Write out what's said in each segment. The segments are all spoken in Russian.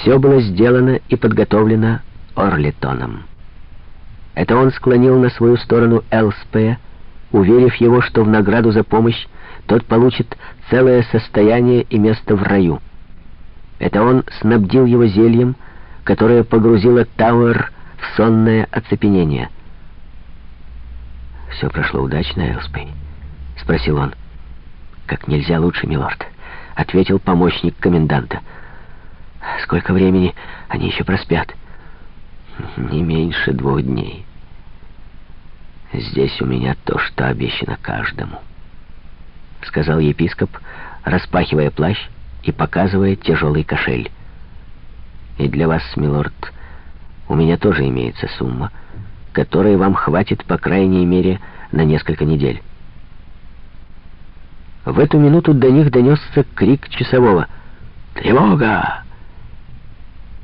Все было сделано и подготовлено Орлитоном. Это он склонил на свою сторону Элспея, уверив его, что в награду за помощь тот получит целое состояние и место в раю. Это он снабдил его зельем, которое погрузило Тауэр в сонное оцепенение. «Все прошло удачно, Элспей?» — спросил он. «Как нельзя лучше, милорд», — ответил помощник коменданта. «Сколько времени они еще проспят?» «Не меньше двух дней. Здесь у меня то, что обещано каждому», — сказал епископ, распахивая плащ и показывая тяжелый кошель. «И для вас, милорд, у меня тоже имеется сумма, которой вам хватит, по крайней мере, на несколько недель». В эту минуту до них донесся крик часового. «Тревога!»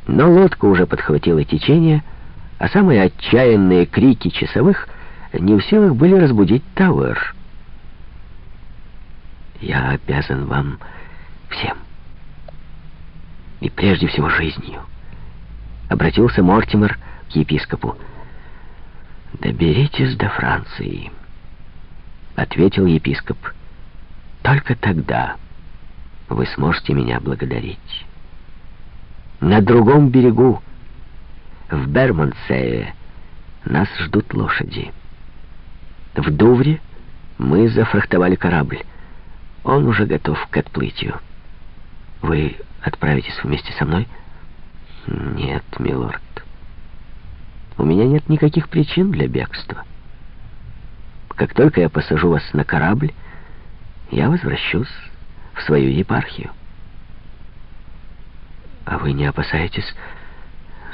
Но лодка уже подхватила течение, а самые отчаянные крики часовых не в силах были разбудить Тауэр. «Я обязан вам всем, и прежде всего жизнью», — обратился Мортимер к епископу. «Доберитесь до Франции», — ответил епископ. Только тогда вы сможете меня благодарить. На другом берегу, в Бермонсее, нас ждут лошади. В Дувре мы зафрахтовали корабль. Он уже готов к отплытию. Вы отправитесь вместе со мной? Нет, милорд. У меня нет никаких причин для бегства. Как только я посажу вас на корабль, я возвращусь в свою епархию. А вы не опасаетесь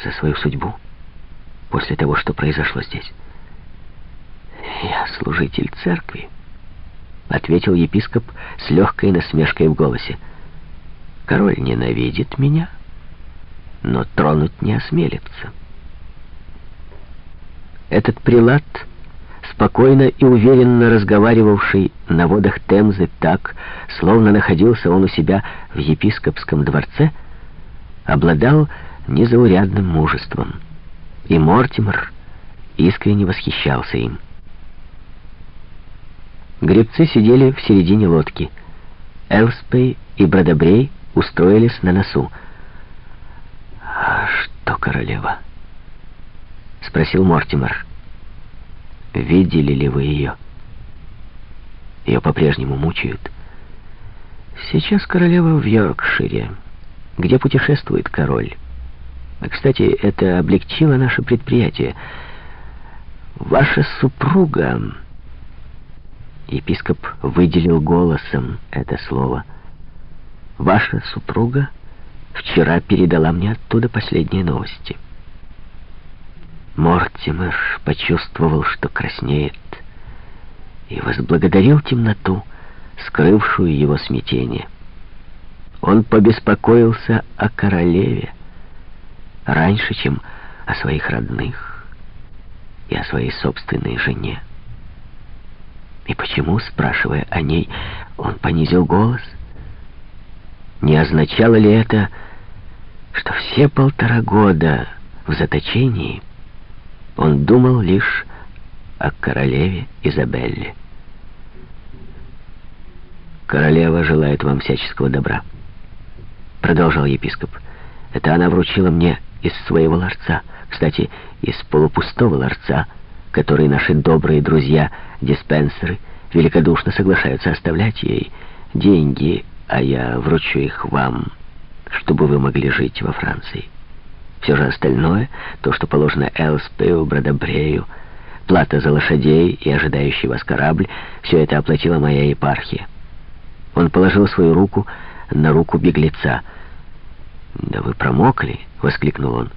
за свою судьбу после того, что произошло здесь? Я служитель церкви, ответил епископ с легкой насмешкой в голосе. Король ненавидит меня, но тронуть не осмелится. Этот прилад спокойно и уверенно разговаривавший на водах Темзы так, словно находился он у себя в епископском дворце, обладал незаурядным мужеством. И Мортимер искренне восхищался им. Гребцы сидели в середине лодки. Элспей и Бродобрей устроились на носу. «А что королева?» — спросил Мортимер. Видели ли вы ее? Ее по-прежнему мучают. Сейчас королева в Йоркшире, где путешествует король. А, кстати, это облегчило наше предприятие. Ваша супруга... Епископ выделил голосом это слово. Ваша супруга вчера передала мне оттуда последние новости. Мортимер почувствовал, что краснеет, и возблагодарил темноту, скрывшую его смятение. Он побеспокоился о королеве раньше, чем о своих родных и о своей собственной жене. И почему, спрашивая о ней, он понизил голос? Не означало ли это, что все полтора года в заточении он думал лишь о королеве Изабелле. «Королева желает вам всяческого добра», — продолжал епископ. «Это она вручила мне из своего ларца, кстати, из полупустого ларца, который наши добрые друзья-диспенсеры великодушно соглашаются оставлять ей деньги, а я вручу их вам, чтобы вы могли жить во Франции». Все же остальное, то, что положено Элспею, Бродобрею, плата за лошадей и ожидающий вас корабль, все это оплатила моя епархия. Он положил свою руку на руку беглеца. «Да вы промокли!» — воскликнул он.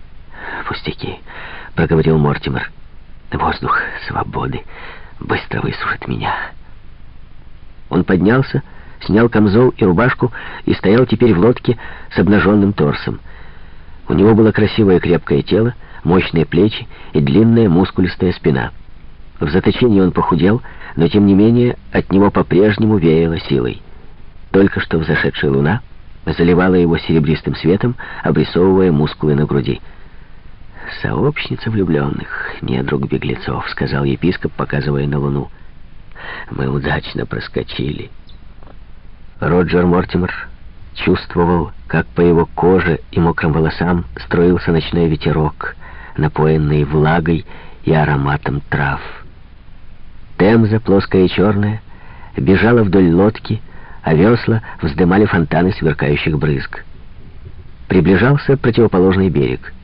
«Пустяки!» — проговорил Мортимер. «Воздух свободы быстро высушит меня». Он поднялся, снял камзол и рубашку и стоял теперь в лодке с обнаженным торсом. У него было красивое крепкое тело, мощные плечи и длинная мускулистая спина. В заточении он похудел, но тем не менее от него по-прежнему веяло силой. Только что взошедшая луна заливала его серебристым светом, обрисовывая мускулы на груди. «Сообщница влюбленных, недруг беглецов», — сказал епископ, показывая на луну. «Мы удачно проскочили». Роджер Мортимер чувствовал, как по его коже и мокрым волосам строился ночной ветерок, напоенный влагой и ароматом трав. Темза, плоская и черная, бежала вдоль лодки, а весла вздымали фонтаны сверкающих брызг. Приближался противоположный берег —